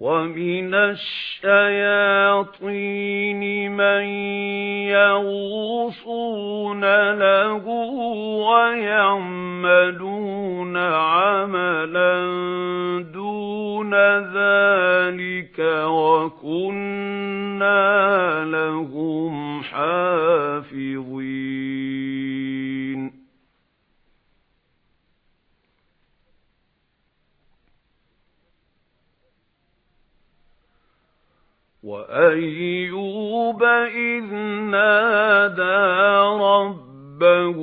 وَمِنَ الشَّيَاطِينِ مَن يَغُوصُونَ لَهُ وَيَعْمَلُونَ عَمَلًا دُونَ ذَلِكَ وَكُنَّا وَأَيُّوبَ إِذْ نَادَى رَبَّهُ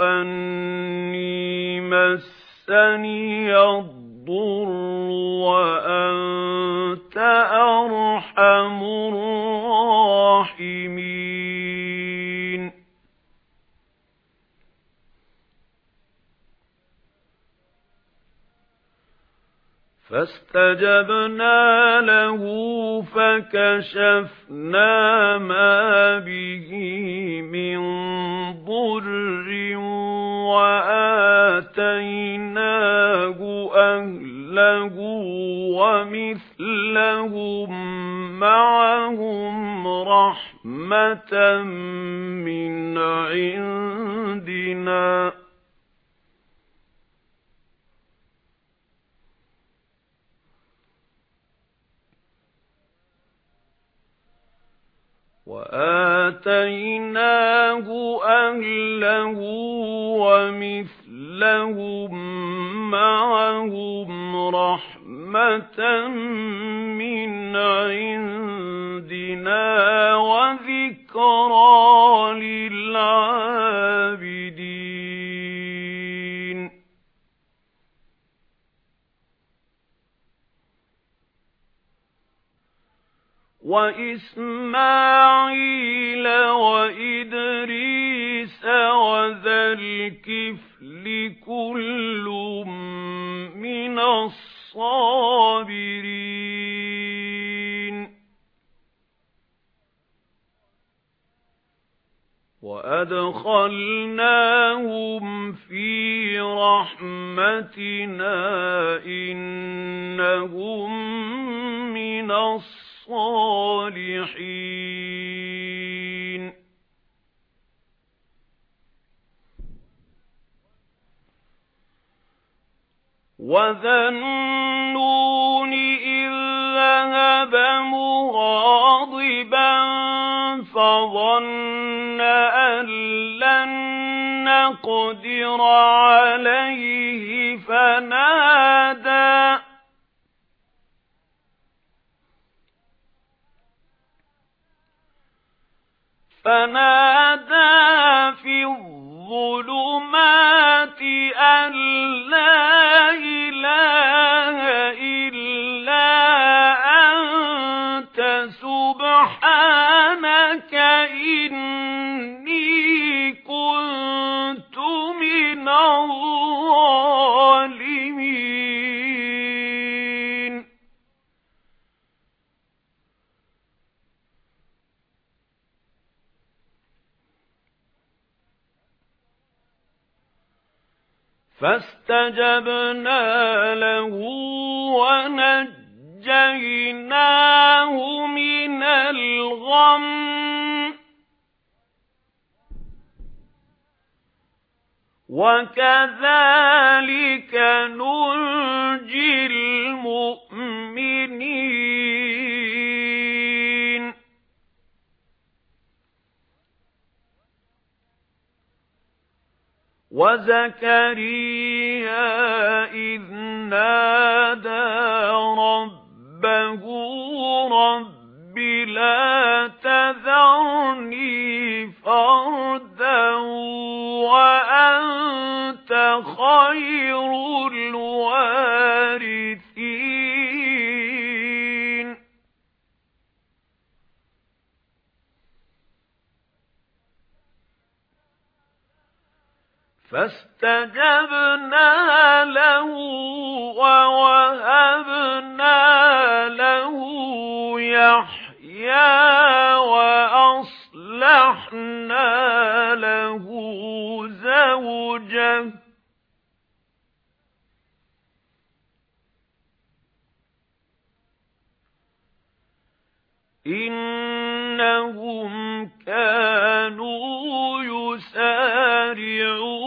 أَنِّي مَسَّنِيَ الضُّرُّ وَأَنْتَ فَاسْتَجَبْنَا لَهُ فَكَشَفْنَا مَا بِهِ مِنْ ضُرٍّ وَآتَيْنَاهُ أَهْلَهُ وَمِثْلَهُم مَّعَهُمْ رَحْمَةً مِّنْ عِندِنَا. وَآتَيْنَاهُ أَهْلَهُ وَمِثْلَهُم مَّعَهُمْ رَحْمَةً مِّنْ عِندِنَا وَذِكْرَىٰ وَإِسْمَاعِيلَ وَإِدْرِيسَ وَذَا الْكِفْلِ كُلٌّ مِنَ الصَّابِرِينَ. وَأَدْخَلْنَاهُمْ فِي رَحْمَتِنَا إِنَّهُمْ مِنَ الصَّالِحِينَ الصالحين. وذا النون إذ ذهب مغاضبا فظن أن لن نقدر عليه فنادى في الظلمات أن لا إله إلا أنت سبحانك إني فاستجبنا له ونجيناه من الغم. وكذلك وَزَكَرِيَّا إِذْ نَادَى رَبَّهُ رَبِّ لَا تَذَرْنِي فَرْدًا وَأَنْتَ خَيْرُ الْوَارِثِينَ فاستجبنا له ووهبنا له يحيى وأصلحنا له زوجه. إِنَّهُمْ كَانُوا يُسَارِعُونَ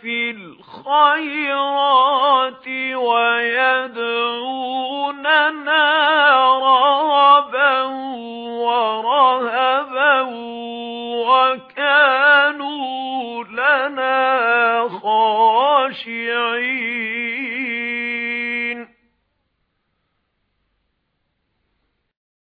فِي الْخَيْرَاتِ وَيَدْعُونَنَا